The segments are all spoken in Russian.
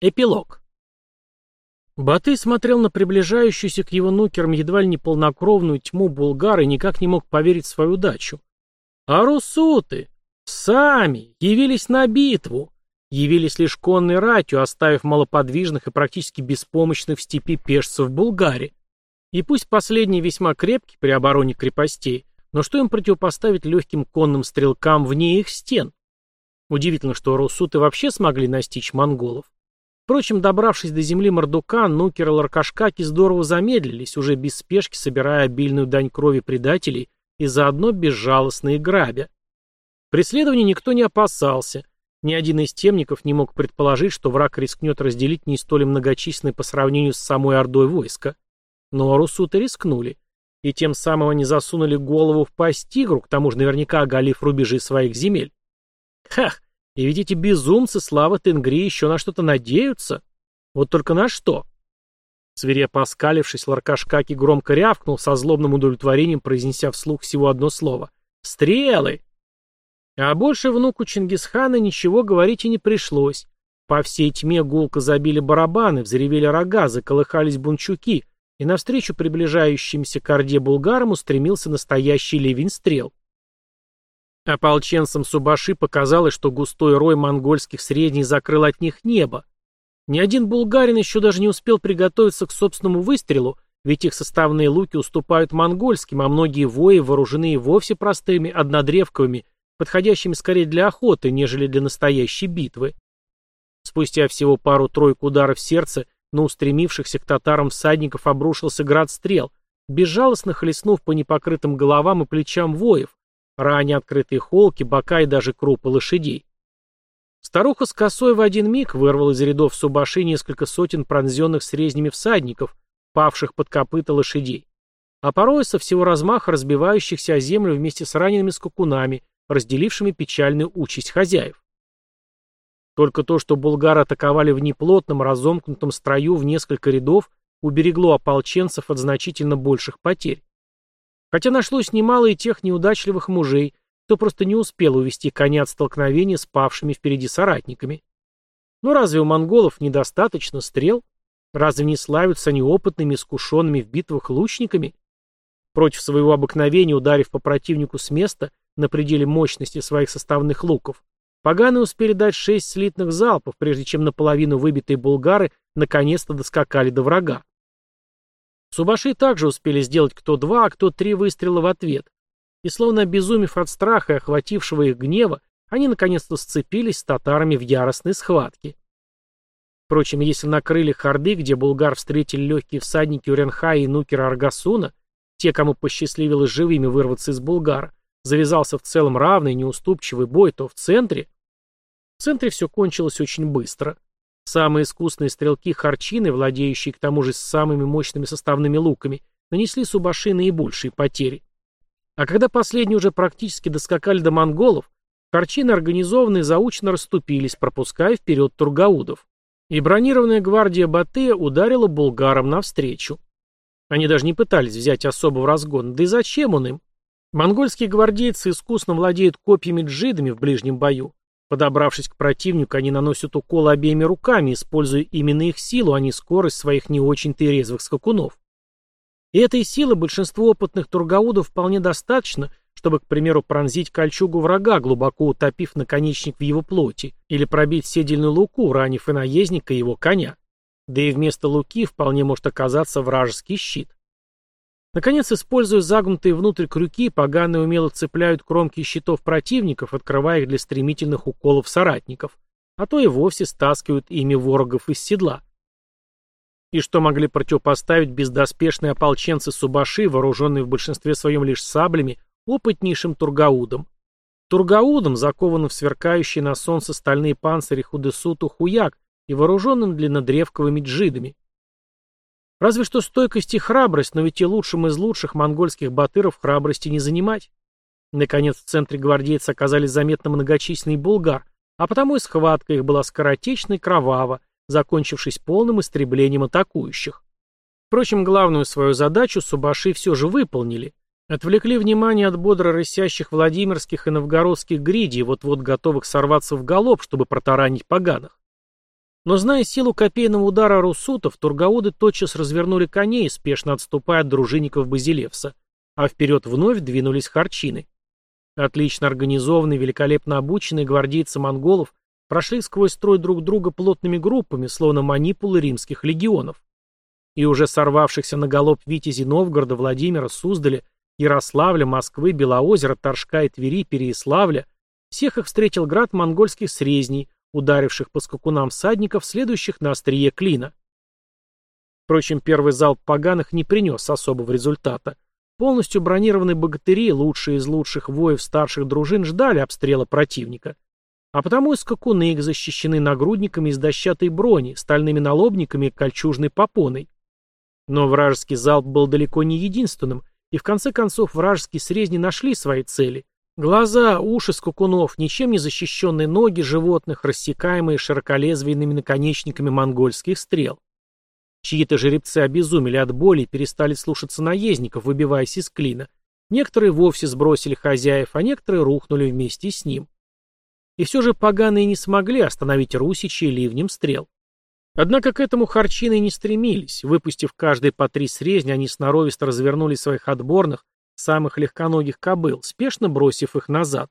Эпилог. Батый смотрел на приближающуюся к его нукерам едва ли не полнокровную тьму булгар и никак не мог поверить в свою удачу. А русуты сами явились на битву, явились лишь конной ратью, оставив малоподвижных и практически беспомощных в степи пешцев в Булгаре. И пусть последние весьма крепки при обороне крепостей, но что им противопоставить легким конным стрелкам вне их стен? Удивительно, что русуты вообще смогли настичь монголов. Впрочем, добравшись до земли Мордука, Нукер и Ларкашкаки здорово замедлились, уже без спешки собирая обильную дань крови предателей и заодно безжалостные грабя. Преследования никто не опасался. Ни один из темников не мог предположить, что враг рискнет разделить не столь многочисленное по сравнению с самой ордой войска. Но русуты рискнули. И тем самым они засунули голову в пасть тигру, к тому же наверняка оголив рубежи своих земель. Хах! И ведь эти безумцы слава Тенгри еще на что-то надеются. Вот только на что? Свирепо оскалившись, Ларкашкаки громко рявкнул, со злобным удовлетворением произнеся вслух всего одно слово. «Стрелы!» А больше внуку Чингисхана ничего говорить и не пришлось. По всей тьме гулко забили барабаны, взревели рога, заколыхались бунчуки, и навстречу приближающимся к орде булгарам устремился настоящий ливень стрел. Ополченцам Субаши показалось, что густой рой монгольских средних закрыл от них небо. Ни один булгарин еще даже не успел приготовиться к собственному выстрелу, ведь их составные луки уступают монгольским, а многие вои вооружены и вовсе простыми однодревковыми, подходящими скорее для охоты, нежели для настоящей битвы. Спустя всего пару-тройку ударов сердца на устремившихся к татарам всадников обрушился град стрел, безжалостно хлестнув по непокрытым головам и плечам воев, Ранее открытые холки, бока и даже крупы лошадей. Старуха с косой в один миг вырвала из рядов субаши несколько сотен пронзенных срезнями всадников, павших под копыта лошадей, а порой со всего размаха разбивающихся о землю вместе с ранеными скакунами, разделившими печальную участь хозяев. Только то, что булгары атаковали в неплотном, разомкнутом строю в несколько рядов, уберегло ополченцев от значительно больших потерь. Хотя нашлось немало и тех неудачливых мужей, кто просто не успел увести коня от столкновения с павшими впереди соратниками. Но разве у монголов недостаточно стрел? Разве не славятся они опытными, искушенными в битвах лучниками? Против своего обыкновения, ударив по противнику с места, на пределе мощности своих составных луков, поганы успели дать шесть слитных залпов, прежде чем наполовину выбитые булгары наконец-то доскакали до врага. Субаши также успели сделать кто два, а кто три выстрела в ответ. И словно обезумев от страха и охватившего их гнева, они наконец-то сцепились с татарами в яростной схватке. Впрочем, если на крыльях Орды, где булгар встретили легкие всадники Уренхая и Нукера Аргасуна, те, кому посчастливилось живыми вырваться из Булгара, завязался в целом равный, неуступчивый бой, то в центре... В центре все кончилось очень быстро. Самые искусные стрелки Харчины, владеющие к тому же самыми мощными составными луками, нанесли Субаши наибольшие потери. А когда последние уже практически доскакали до монголов, Харчины организованные заучно расступились, пропуская вперед тургаудов. И бронированная гвардия Батыя ударила булгарам навстречу. Они даже не пытались взять особо в разгон, да и зачем он им? Монгольские гвардейцы искусно владеют копьями джидами в ближнем бою, Подобравшись к противнику, они наносят укол обеими руками, используя именно их силу, а не скорость своих не очень-то и резвых скакунов. И этой силы большинству опытных тургаудов вполне достаточно, чтобы, к примеру, пронзить кольчугу врага, глубоко утопив наконечник в его плоти, или пробить седельную луку, ранив и наездника, и его коня. Да и вместо луки вполне может оказаться вражеский щит. Наконец, используя загнутые внутрь крюки, поганые умело цепляют кромки щитов противников, открывая их для стремительных уколов соратников, а то и вовсе стаскивают ими ворогов из седла. И что могли противопоставить бездоспешные ополченцы Субаши, вооруженные в большинстве своем лишь саблями, опытнейшим Тургаудом. Тургаудом, закованным в сверкающие на солнце стальные панцири Худесуту Хуяк и вооруженным длиннодревковыми джидами. Разве что стойкость и храбрость, но ведь и лучшим из лучших монгольских батыров храбрости не занимать. Наконец, в центре гвардейцы оказались заметно многочисленный булгар, а потому и схватка их была скоротечна и кровава, закончившись полным истреблением атакующих. Впрочем, главную свою задачу субаши все же выполнили. Отвлекли внимание от бодро рысящих Владимирских и Новгородских гридий, вот-вот готовых сорваться в галоп, чтобы протаранить поганых. Но зная силу копейного удара русутов, тургауды тотчас развернули коней, спешно отступая от дружинников Базилевса, а вперед вновь двинулись харчины. Отлично организованные, великолепно обученные гвардейцы монголов прошли сквозь строй друг друга плотными группами, словно манипулы римских легионов. И уже сорвавшихся на галоп витязи Новгорода, Владимира, Суздаля, Ярославля, Москвы, Белоозера, Торжка и Твери, Переяславля, всех их встретил град монгольских срезней, ударивших по скакунам всадников, следующих на острие клина. Впрочем, первый залп поганых не принес особого результата. Полностью бронированные богатыри, лучшие из лучших воев старших дружин, ждали обстрела противника. А потому и скакуны их защищены нагрудниками из дощатой брони, стальными налобниками и кольчужной попоной. Но вражеский залп был далеко не единственным, и в конце концов вражеские срезни нашли свои цели. Глаза, уши скакунов, ничем не защищенные ноги животных, рассекаемые широколезвийными наконечниками монгольских стрел. Чьи-то жеребцы обезумели от боли и перестали слушаться наездников, выбиваясь из клина. Некоторые вовсе сбросили хозяев, а некоторые рухнули вместе с ним. И все же поганые не смогли остановить русичей ливнем стрел. Однако к этому харчины не стремились. Выпустив каждый по три срезня, они сноровисто развернули своих отборных, самых легконогих кобыл, спешно бросив их назад.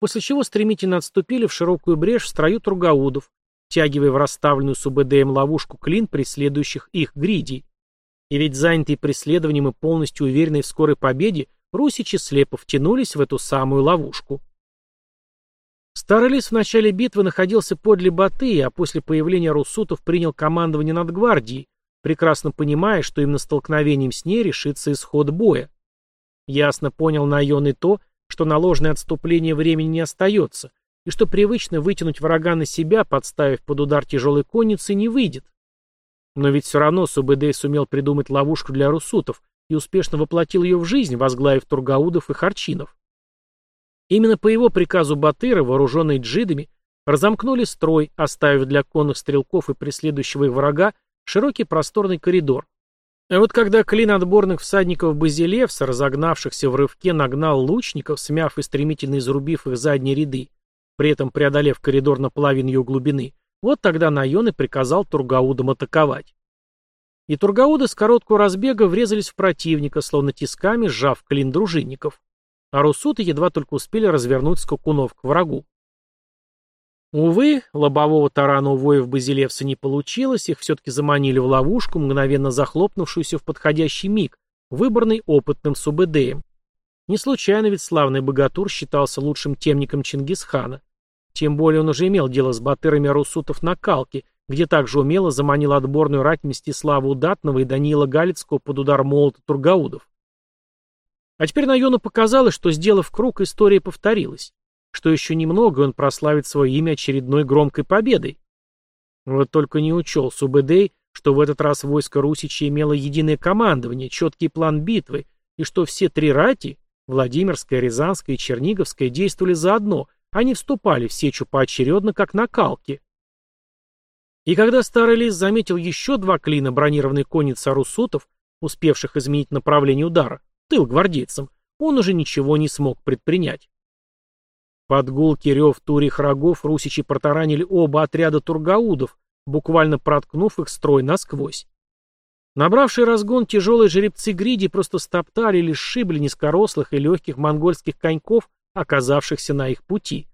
После чего стремительно отступили в широкую брешь в строю тургаудов, втягивая в расставленную с УБДМ ловушку клин преследующих их гридей. И ведь занятые преследованием и полностью уверенные в скорой победе, русичи слепо втянулись в эту самую ловушку. Старый лис в начале битвы находился подле Батыя, а после появления руссутов принял командование над гвардией, прекрасно понимая, что именно столкновением с ней решится исход боя. Ясно понял Найон и то, что на ложное отступление времени не остается, и что привычно вытянуть врага на себя, подставив под удар тяжелой конницы, не выйдет. Но ведь все равно Субэдэй сумел придумать ловушку для русутов и успешно воплотил ее в жизнь, возглавив Тургаудов и Харчинов. Именно по его приказу Батыры, вооруженные джидами, разомкнули строй, оставив для конных стрелков и преследующего их врага широкий просторный коридор. А вот когда клин отборных всадников Базилевса, разогнавшихся в рывке, нагнал лучников, смяв и стремительно изрубив их задние ряды, при этом преодолев коридор на половину ее глубины, вот тогда Найон и приказал Тургаудам атаковать. И Тургауды с короткого разбега врезались в противника, словно тисками сжав клин дружинников а русуты едва только успели развернуть скакунов к врагу. Увы, лобового тарана у воев Базилевса не получилось, их все-таки заманили в ловушку, мгновенно захлопнувшуюся в подходящий миг, выбранный опытным Субэдеем. Не случайно ведь славный богатур считался лучшим темником Чингисхана. Тем более он уже имел дело с батырами русутов на Калке, где также умело заманил отборную рать Мстислава Удатного и Даниила Галицкого под удар молота Тургаудов. А теперь Найону показалось, что, сделав круг, история повторилась. Что еще немного, он прославит свое имя очередной громкой победой. Вот только не учел Субэдэй, что в этот раз войско Русича имело единое командование, четкий план битвы, и что все три рати, Владимирская, Рязанская и Черниговская, действовали заодно, они вступали в сечу поочередно, как на калке. И когда старый лис заметил еще два клина бронированной конницы арусутов, успевших изменить направление удара, тыл гвардейцам, он уже ничего не смог предпринять. Под гулкий рев турих рогов русичи протаранили оба отряда тургаудов, буквально проткнув их строй насквозь. Набравшие разгон тяжелые жеребцы гриди просто стоптали или сшибли низкорослых и легких монгольских коньков, оказавшихся на их пути.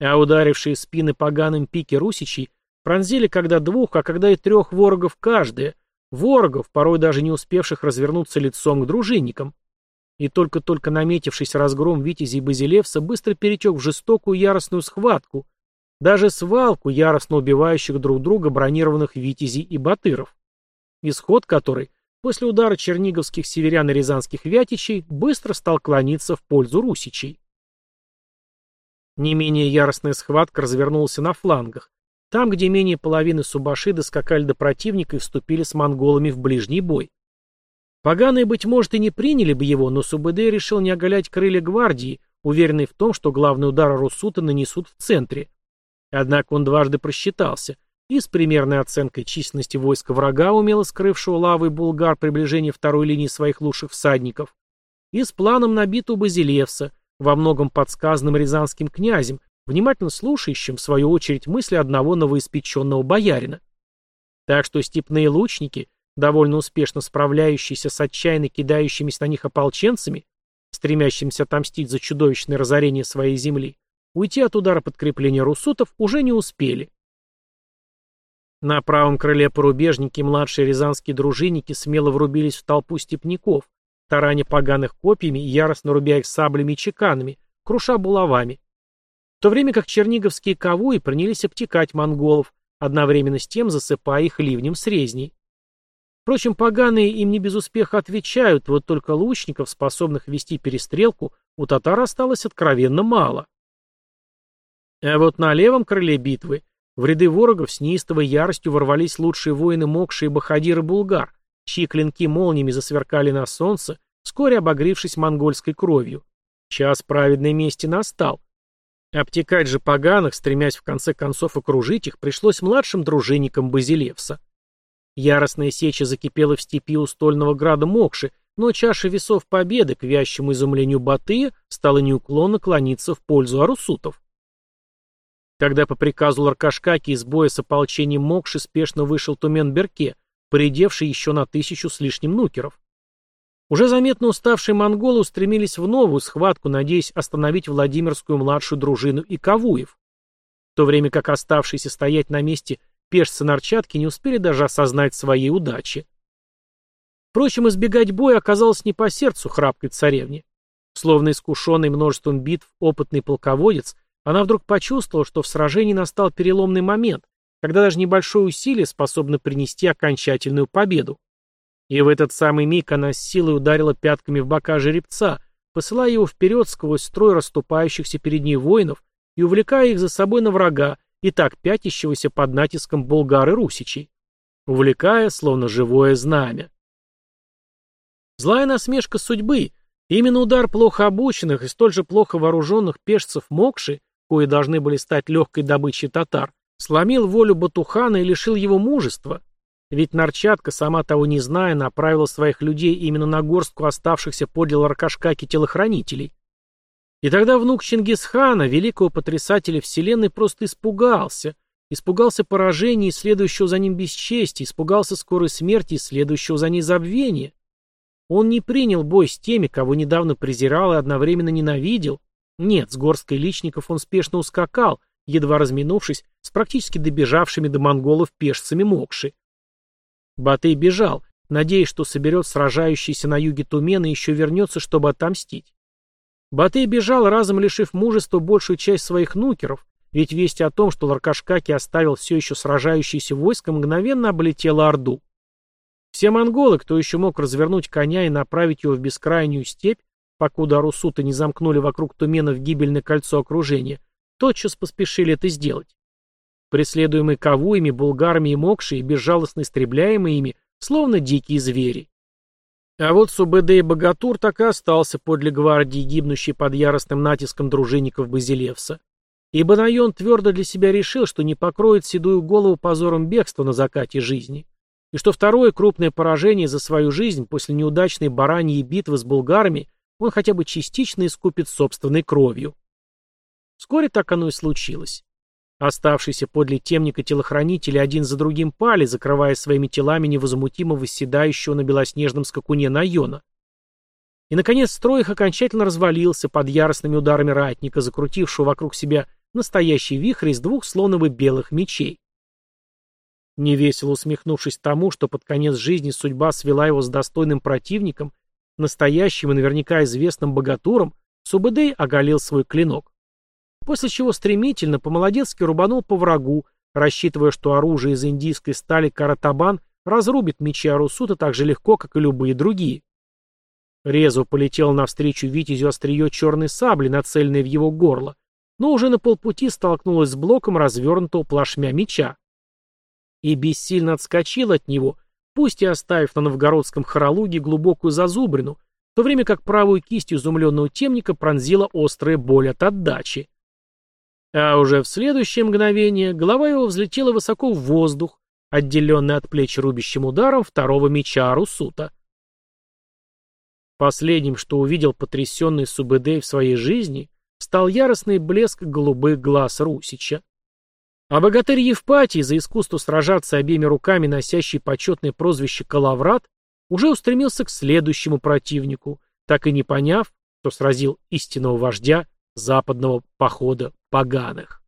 А ударившие спины поганым пики русичей пронзили когда двух, а когда и трех ворогов каждые, ворогов, порой даже не успевших развернуться лицом к дружинникам и только-только наметившийся разгром Витязей Базилевса быстро перетек в жестокую яростную схватку, даже свалку яростно убивающих друг друга бронированных Витязей и Батыров, исход которой после удара черниговских северян и рязанских вятичей быстро стал клониться в пользу русичей. Не менее яростная схватка развернулась на флангах, там, где менее половины субашиды скакали до противника и вступили с монголами в ближний бой. Поганые, быть может, и не приняли бы его, но Субэдэ решил не оголять крылья гвардии, уверенный в том, что главный удар Русута нанесут в центре. Однако он дважды просчитался, и с примерной оценкой численности войска врага, умело скрывшего лавой булгар приближение второй линии своих лучших всадников, и с планом на битву Базилевса, во многом подсказанным рязанским князем, внимательно слушающим, в свою очередь, мысли одного новоиспеченного боярина. Так что степные лучники, довольно успешно справляющиеся с отчаянно кидающимися на них ополченцами, стремящимися отомстить за чудовищное разорение своей земли, уйти от удара подкрепления русутов уже не успели. На правом крыле порубежники младшие рязанские дружинники смело врубились в толпу степняков, тараня поганых копьями яростно рубя их саблями и чеканами, круша булавами. В то время как черниговские ковуи принялись обтекать монголов, одновременно с тем засыпая их ливнем срезней. Впрочем, поганые им не без успеха отвечают, вот только лучников, способных вести перестрелку, у татар осталось откровенно мало. А вот на левом крыле битвы в ряды ворогов с неистовой яростью ворвались лучшие воины Мокши и Бахадир Булгар, чьи клинки молниями засверкали на солнце, вскоре обогревшись монгольской кровью. Час праведной мести настал. Обтекать же поганых, стремясь в конце концов окружить их, пришлось младшим дружинникам Базилевса. Яростная сеча закипела в степи у стольного града Мокши, но чаша весов победы, к вящему изумлению Батыя, стала неуклонно клониться в пользу арусутов. Когда по приказу Ларкашкаки из боя с ополчением Мокши спешно вышел Тумен-Берке, поредевший еще на тысячу с лишним нукеров. Уже заметно уставшие монголы устремились в новую схватку, надеясь остановить Владимирскую младшую дружину и Кавуев, в то время как оставшиеся стоять на месте пешцы-нарчатки не успели даже осознать своей удачи. Впрочем, избегать боя оказалось не по сердцу храпкой царевне. Словно искушенный множеством битв опытный полководец, она вдруг почувствовала, что в сражении настал переломный момент, когда даже небольшое усилие способно принести окончательную победу. И в этот самый миг она с силой ударила пятками в бока жеребца, посылая его вперед сквозь строй расступающихся перед ней воинов и увлекая их за собой на врага, и так пятящегося под натиском булгар и русичей, увлекая, словно живое знамя. Злая насмешка судьбы, именно удар плохо обученных и столь же плохо вооруженных пешцев Мокши кои должны были стать легкой добычей татар, сломил волю Батухана и лишил его мужества. Ведь Нарчатка, сама того не зная, направила своих людей именно на горстку оставшихся подле Ларкашкаки телохранителей. И тогда внук Чингисхана, великого потрясателя вселенной, просто испугался. Испугался поражения и следующего за ним бесчестия, испугался скорой смерти и следующего за ней забвения. Он не принял бой с теми, кого недавно презирал и одновременно ненавидел, нет, с горсткой личников он спешно ускакал, едва разминувшись с практически добежавшими до монголов пешцами Мокши. Батый бежал, надеясь, что соберет сражающиеся на юге Тумена и еще вернется, чтобы отомстить. Батый бежал, разом лишив мужества большую часть своих нукеров, ведь весть о том, что Ларкашкаки оставил все еще сражающееся войско, мгновенно облетела Орду. Все монголы, кто еще мог развернуть коня и направить его в бескрайнюю степь, покуда русуты не замкнули вокруг Тумена в гибельное кольцо окружения, тотчас поспешили это сделать. Преследуемые кавуями, булгарами и мокши безжалостно истребляемые ими, словно дикие звери. А вот Субэдэ и Богатур так и остался подле гвардии, гибнущей под яростным натиском дружинников Базилевса. И Банайон твердо для себя решил, что не покроет седую голову позором бегства на закате жизни, и что второе крупное поражение за свою жизнь после неудачной бараньей битвы с булгарами он хотя бы частично искупит собственной кровью. Вскоре так оно и случилось. Оставшиеся подле темника телохранители один за другим пали, закрывая своими телами невозмутимо восседающего на белоснежном скакуне Найона. И, наконец, строй их окончательно развалился под яростными ударами ратника, закрутившего вокруг себя настоящий вихрь из двух слоновых белых мечей. Невесело усмехнувшись тому, что под конец жизни судьба свела его с достойным противником, настоящим и наверняка известным богатуром, Субэдэй оголил свой клинок. После чего стремительно, по-молодецки рубанул по врагу, рассчитывая, что оружие из индийской стали Каратабан разрубит мечи Арусута так же легко, как и любые другие. Резво полетел навстречу Витязю острие черной сабли, нацеленной в его горло, но уже на полпути столкнулась с блоком развернутого плашмя меча. И бессильно отскочил от него, пусть и оставив на новгородском хоролуге глубокую зазубрину, в то время как правую кисть изумленного темника пронзила острая боль от отдачи. А уже в следующее мгновение голова его взлетела высоко в воздух, отделенный от плеч рубящим ударом второго меча Арусута. Последним, что увидел потрясенный Субэдэй в своей жизни, стал яростный блеск голубых глаз Русича. А богатырь Евпатий, за искусство сражаться обеими руками носящий почетное прозвище Калаврат, уже устремился к следующему противнику, так и не поняв, что сразил истинного вождя западного похода поганых.